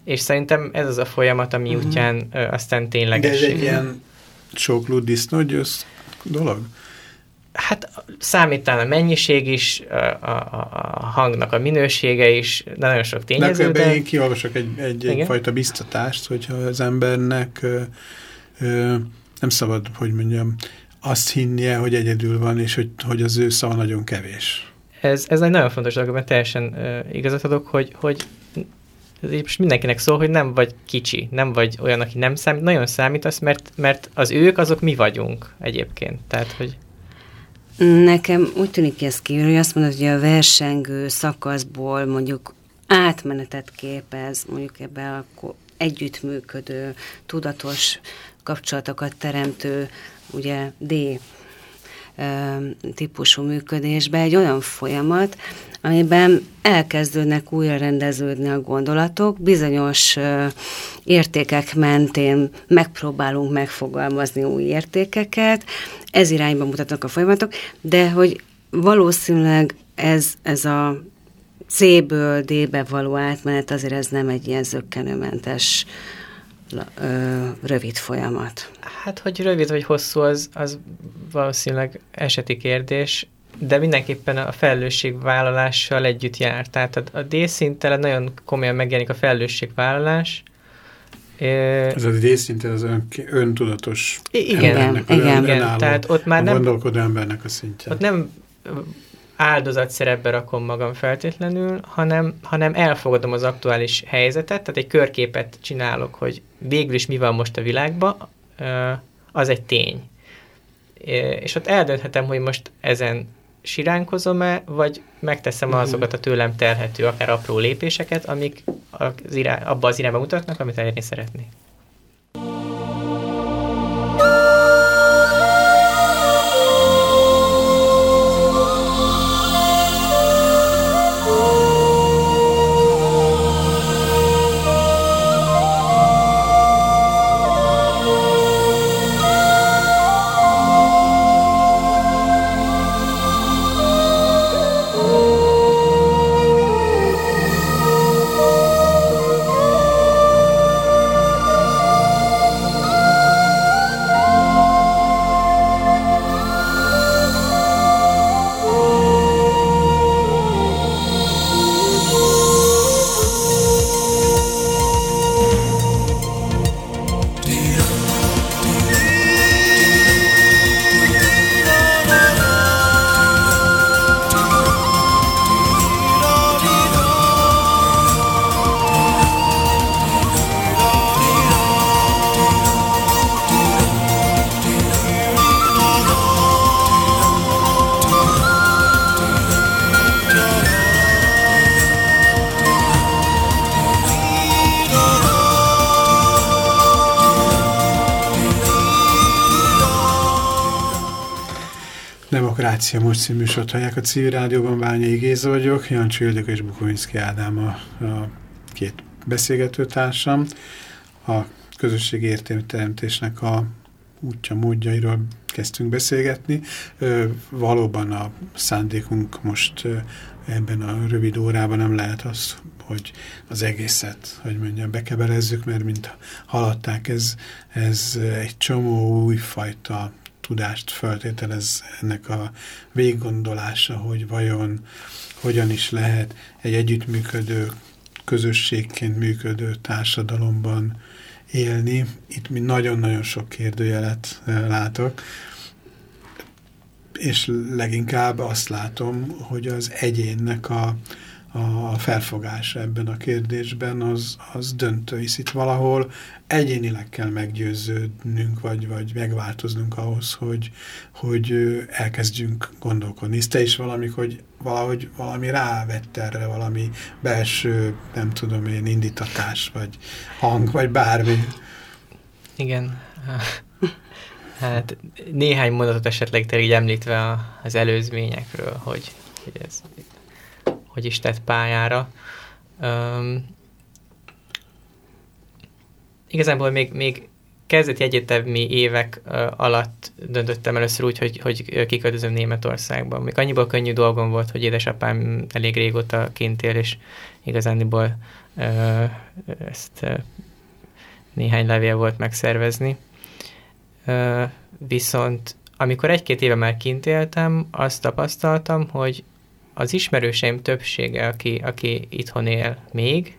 És szerintem ez az a folyamat, ami Mhm. útján ö, aztán De tényleges. ez egy ilyen soklú disznógyőz dolog? Hát számítán a mennyiség is, a, a, a hangnak a minősége is, de nagyon sok tényező, de... én kiolvasok egy, egy, Igen? egyfajta biztatást, hogyha az embernek ö, ö, nem szabad, hogy mondjam, azt hinnie, hogy egyedül van, és hogy, hogy az ő szava nagyon kevés. Ez, ez egy nagyon fontos dolog, mert teljesen uh, igazat adok, hogy, hogy ez most mindenkinek szól, hogy nem vagy kicsi, nem vagy olyan, aki nem számít, nagyon számítasz, mert, mert az ők, azok mi vagyunk egyébként. Tehát, hogy Nekem úgy tűnik ki ez kívül, hogy azt mondod, hogy a versengő szakaszból mondjuk átmenetet képez, mondjuk ebbe a együttműködő, tudatos kapcsolatokat teremtő, ugye D típusú működésbe egy olyan folyamat, amiben elkezdődnek újra rendeződni a gondolatok, bizonyos értékek mentén megpróbálunk megfogalmazni új értékeket, ez irányba mutatnak a folyamatok, de hogy valószínűleg ez, ez a C-ből D-be való átmenet, azért ez nem egy ilyen zöggenőmentes rövid folyamat. hát, hogy rövid vagy hosszú, az, az valószínűleg eseti kérdés, de mindenképpen a felelősségvállalással együtt jár. Tehát a, a D-szinttel nagyon komolyan megjelenik a felelősségvállalás. Ez a részszinten az ön, öntudatos igen, embernek, igen, ön- igen, önálló, tehát ott már nem- gondolkodó embernek a szintje. ott nem áldozatszerepbe rakom magam feltétlenül, hanem, hanem elfogadom az aktuális helyzetet, tehát egy körképet csinálok, hogy végül is mi van most a világban, az egy tény. És ott eldönthetem, hogy most ezen siránkozom-e, vagy megteszem Mhm. azokat a tőlem telhető, akár apró lépéseket, amik az irány, abba az irányba mutatnak, amit elérni szeretnék. Demokrácia most című hallják a civil rádióban, Bányai Géza vagyok, Jancsi Ildök és Bukovinszki Ádám a, a két beszélgetőtársam. A közösségi értémteremtésnek a útja, módjairól kezdtünk beszélgetni. Ö, valóban a szándékunk most ö, ebben a rövid órában nem lehet az, hogy az egészet, hogy mondjam, bekebelezzük, mert mint haladták, ez, ez egy csomó újfajta tudást feltételez ennek a véggondolása, hogy vajon hogyan is lehet egy együttműködő, közösségként működő társadalomban élni. Itt mi nagyon-nagyon sok kérdőjelet eh, látok, és leginkább azt látom, hogy az egyénnek a, a felfogása ebben a kérdésben az, az döntő, hisz itt valahol egyénileg kell meggyőződnünk, vagy, vagy megváltoznunk ahhoz, hogy, hogy elkezdjünk gondolkodni. Hisz te is valami, hogy valahogy valami rávett erre, valami belső, nem tudom én, indítatás, vagy hang, vagy bármi. Igen. Hát néhány mondatot esetleg te így említve az előzményekről, hogy, hogy ez hogy is tett pályára. Um, igazából még, még kezdeti egyetemi évek alatt döntöttem először úgy, hogy, hogy kiköltözöm Németországba. Még annyiból könnyű dolgom volt, hogy édesapám elég régóta kint él, és igazániból ezt néhány levél volt megszervezni. Viszont amikor egy-két éve már kint éltem, azt tapasztaltam, hogy az ismerőseim többsége, aki, aki itthon él még,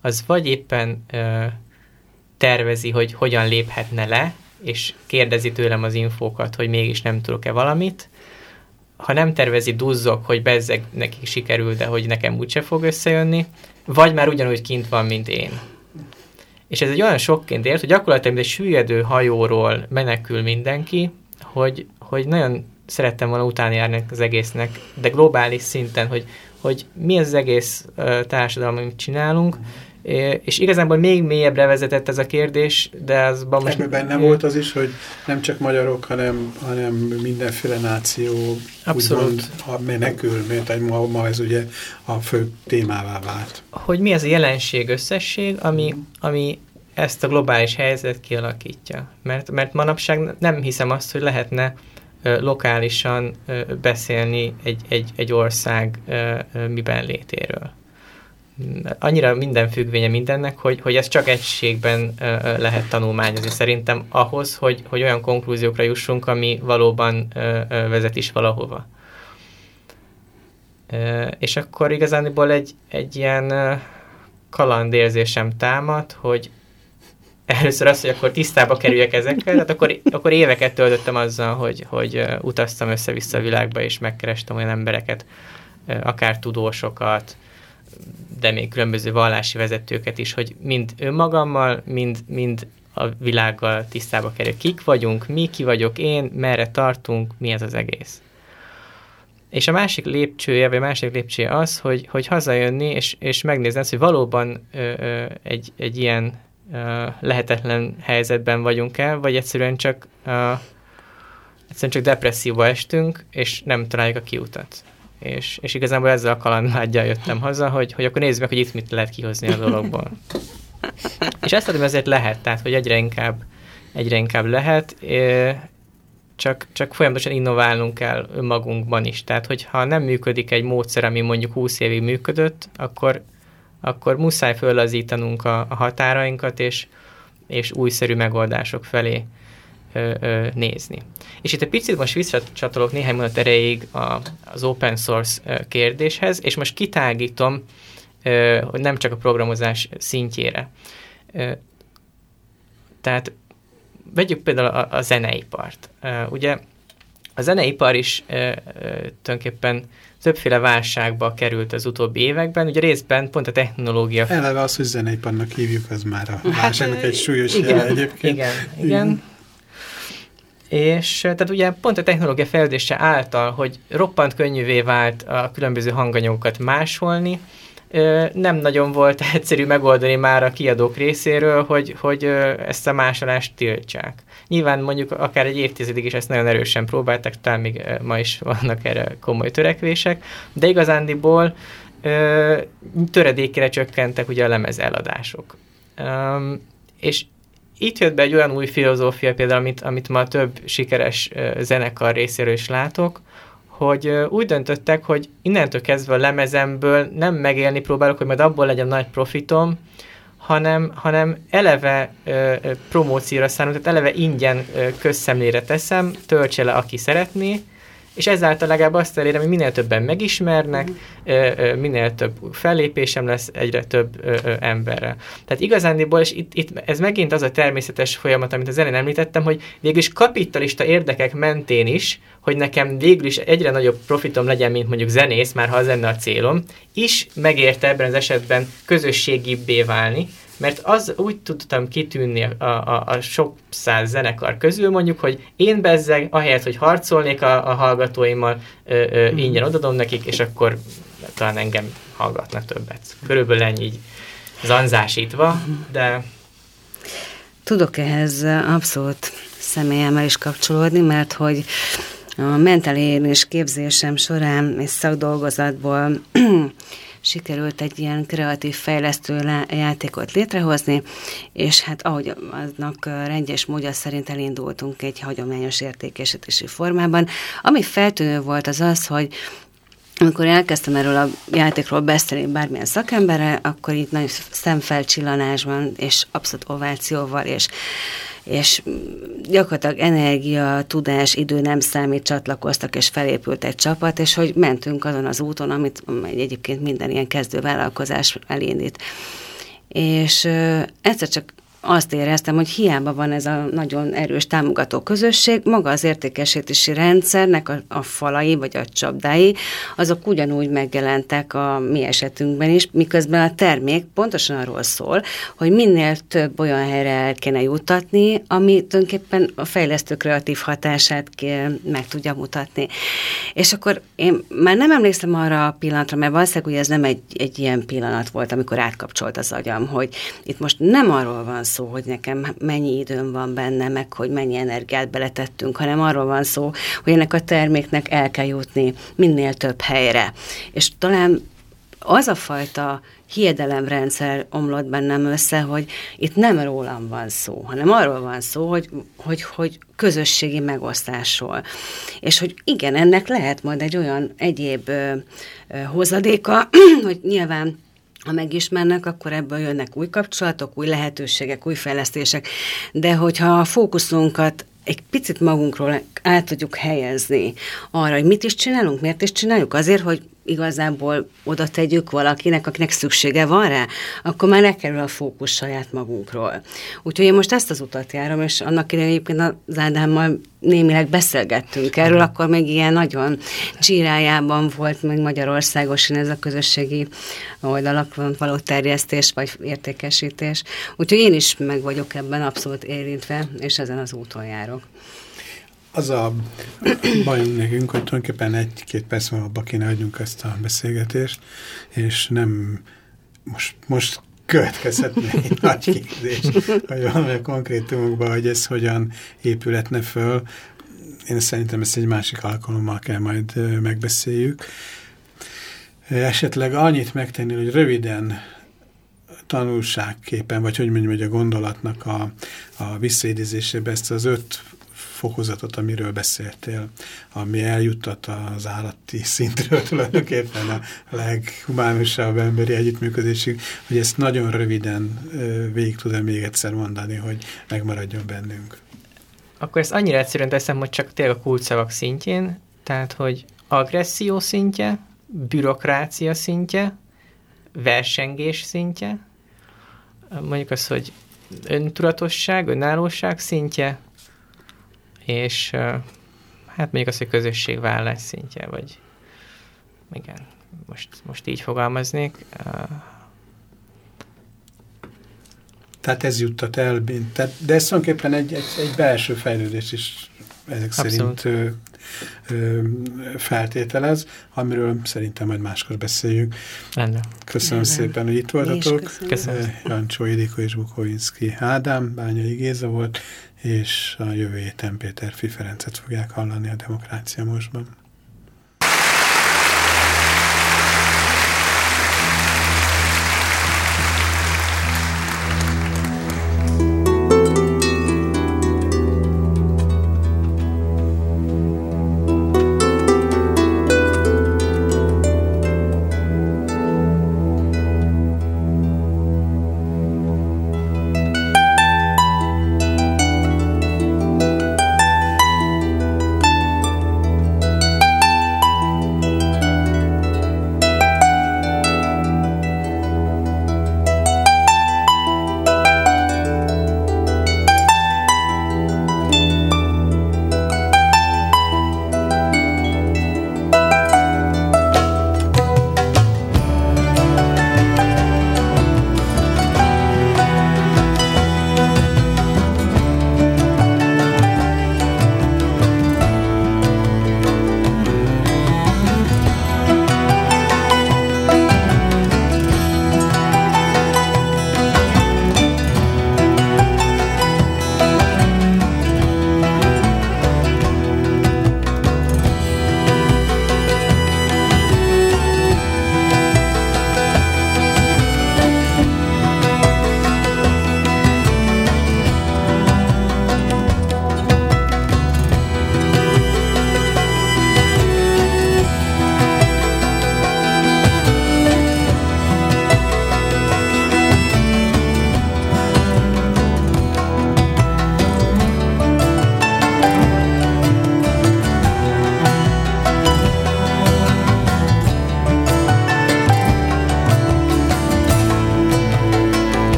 az vagy éppen ö, tervezi, hogy hogyan léphetne le, és kérdezi tőlem az infókat, hogy mégis nem tudok-e valamit. Ha nem tervezi, duzzog, hogy bezzeg nekik sikerül, de hogy nekem úgyse fog összejönni, vagy már ugyanúgy kint van, mint én. És ez egy olyan sokként ért, hogy gyakorlatilag egy süllyedő hajóról menekül mindenki, hogy, hogy nagyon szerettem volna utáni járni az egésznek, de globális szinten, hogy, hogy mi az, az egész uh, társadalom, amit csinálunk, és igazából még mélyebbre vezetett ez a kérdés, de azban most... Ebben benne volt az is, hogy nem csak magyarok, hanem, hanem mindenféle náció Abszolút. úgymond menekül, mert ma, ma ez ugye a fő témává vált. Hogy mi az a jelenség, összesség, ami, ami ezt a globális helyzet kialakítja. Mert, mert manapság nem hiszem azt, hogy lehetne lokálisan beszélni egy, egy, egy ország miben létéről. Annyira minden függvénye mindennek, hogy, hogy ez csak egységben lehet tanulmányozni szerintem ahhoz, hogy, hogy olyan konklúziókra jussunk, ami valóban vezet is valahova. És akkor igazániból egy, egy ilyen kalandérzésem támad, hogy először az, hogy akkor tisztába kerüljek ezekkel, tehát akkor, akkor éveket töltöttem azzal, hogy, hogy utaztam össze-vissza a világba, és megkerestem olyan embereket, akár tudósokat, de még különböző vallási vezetőket is, hogy mind önmagammal, mind, mind a világgal tisztába kerül. Kik vagyunk, mi, ki vagyok én, merre tartunk, mi ez az egész. És a másik lépcsője, vagy a másik lépcsője az, hogy, hogy hazajönni, és, és megnézni azt, hogy valóban ö, ö, egy, egy ilyen lehetetlen helyzetben vagyunk el, vagy egyszerűen csak, egyszerűen csak depresszióba estünk, és nem találjuk a kiutat. És, és igazából ezzel a kalandvágyjal jöttem haza, hogy, hogy akkor nézzük meg, hogy itt mit lehet kihozni a dologból. és ezt adom azért lehet, tehát hogy egyre inkább, egyre inkább lehet, csak, csak folyamatosan innoválnunk kell önmagunkban is. Tehát, hogyha nem működik egy módszer, ami mondjuk 20 évig működött, akkor akkor muszáj föllazítanunk a, a határainkat, és, és újszerű megoldások felé ö, ö, nézni. És itt egy picit most visszacsatolok néhány mondat erejéig a, az open source kérdéshez, és most kitágítom, ö, hogy nem csak a programozás szintjére. Ö, tehát vegyük például a, a zeneipart. Ö, ugye a zeneipar is ö, ö, tulajdonképpen többféle válságba került az utóbbi években, ugye részben pont a technológia... Eleve az, hogy zeneiparnak hívjuk, az már a hát, válságnak egy súlyos igen, jel egyébként. Igen, igen. És tehát ugye pont a technológia fejlődése által, hogy roppant könnyűvé vált a különböző hanganyagokat másolni, nem nagyon volt egyszerű megoldani már a kiadók részéről, hogy, hogy ezt a másolást tiltsák. Nyilván mondjuk akár egy évtizedig is ezt nagyon erősen próbáltak, talán még ma is vannak erre komoly törekvések, de igazándiból töredékére csökkentek ugye a lemez eladások. És itt jött be egy olyan új filozófia például, amit, amit ma több sikeres zenekar részéről is látok, hogy úgy döntöttek, hogy innentől kezdve a lemezemből nem megélni próbálok, hogy majd abból legyen nagy profitom, hanem, hanem eleve ö, promócióra szállunk, tehát eleve ingyen ö, közszemlére teszem, töltse le, aki szeretné, és ezáltal legalább azt elérem, hogy minél többen megismernek, minél több fellépésem lesz egyre több emberrel. Tehát igazándiból, és itt, itt ez megint az a természetes folyamat, amit az elején említettem, hogy végül is kapitalista érdekek mentén is, hogy nekem végül is egyre nagyobb profitom legyen, mint mondjuk zenész, már ha az lenne a célom, is megérte ebben az esetben közösségibbé válni, mert az úgy tudtam kitűnni a, a, a sok száz zenekar közül mondjuk, hogy én bezzeg, ahelyett, hogy harcolnék a, a hallgatóimmal, ö, ö, mm. ingyen odadom nekik, és akkor talán engem hallgatnak többet. Körülbelül ennyi így zanzásítva, de... Tudok ehhez abszolút személyemmel is kapcsolódni, mert hogy a mentál és képzésem során és szakdolgozatból sikerült egy ilyen kreatív fejlesztő játékot létrehozni, és hát ahogy aznak rendjes módja szerint elindultunk egy hagyományos értékesítési formában. Ami feltűnő volt az az, hogy amikor elkezdtem erről a játékról beszélni bármilyen szakemberrel, akkor itt nagy szemfelcsillanásban és abszolút ovációval és és gyakorlatilag energia, tudás, idő nem számít, csatlakoztak, és felépült egy csapat, és hogy mentünk azon az úton, amit egyébként minden ilyen kezdővállalkozás elindít. És egyszer csak azt éreztem, hogy hiába van ez a nagyon erős támogató közösség, maga az értékesítési rendszernek a, a falai vagy a csapdái, azok ugyanúgy megjelentek a mi esetünkben is, miközben a termék pontosan arról szól, hogy minél több olyan helyre el kéne juttatni, ami tulajdonképpen a fejlesztő kreatív hatását meg tudja mutatni. És akkor én már nem emlékszem arra a pillanatra, mert valószínűleg ez nem egy, egy ilyen pillanat volt, amikor átkapcsolt az agyam, hogy itt most nem arról van szó, hogy nekem mennyi időm van benne, meg hogy mennyi energiát beletettünk, hanem arról van szó, hogy ennek a terméknek el kell jutni minél több helyre. És talán az a fajta hiedelemrendszer omlott bennem össze, hogy itt nem rólam van szó, hanem arról van szó, hogy, hogy, hogy közösségi megosztásról. És hogy igen, ennek lehet majd egy olyan egyéb ö, ö, hozadéka, hogy nyilván ha megismernek, akkor ebből jönnek új kapcsolatok, új lehetőségek, új fejlesztések, de hogyha a fókuszunkat egy picit magunkról át tudjuk helyezni arra, hogy mit is csinálunk, miért is csináljuk, azért, hogy igazából oda tegyük valakinek, akinek szüksége van rá, akkor már lekerül a fókusz saját magunkról. Úgyhogy én most ezt az utat járom, és annak idején egyébként az Ádámmal némileg beszélgettünk erről, akkor még ilyen nagyon csírájában volt még Magyarországosan ez a közösségi oldalakon való terjesztés vagy értékesítés. Úgyhogy én is meg vagyok ebben abszolút érintve, és ezen az úton járok. Az a bajunk nekünk, hogy tulajdonképpen egy-két perc múlva abba kéne adjunk ezt a beszélgetést, és nem most, most következhetne egy nagy kérdés, hogy valami a konkrétumokban, hogy ez hogyan épületne föl. Én szerintem ezt egy másik alkalommal kell majd megbeszéljük. Esetleg annyit megtenni, hogy röviden tanulságképpen, vagy hogy mondjam, hogy a gondolatnak a, a visszaidézésébe ezt az öt fokozatot, amiről beszéltél, ami eljuttat az állati szintről tulajdonképpen a leghumánusabb emberi együttműködésig, hogy ezt nagyon röviden végig tudom még egyszer mondani, hogy megmaradjon bennünk. Akkor ezt annyira egyszerűen teszem, hogy csak tényleg a kulcsszavak szintjén, tehát, hogy agresszió szintje, bürokrácia szintje, versengés szintje, mondjuk az, hogy öntudatosság, önállóság szintje, és hát még az, hogy közösségvállás szintje, vagy igen, most, most így fogalmaznék. Tehát ez juttat el, tehát, de ez tulajdonképpen egy, egy, egy belső fejlődés is ezek Abszolút. szerint ö, ö, feltételez, amiről szerintem majd máskor beszéljünk. Lenne. Köszönöm Lenne. szépen, hogy itt voltatok. Köszönöm. köszönöm. Jancsó Idiko és Bukovinski Ádám, Bányai Géza volt, és a jövő héten Péter Fi Ferencet fogják hallani a Demokrácia Mostban.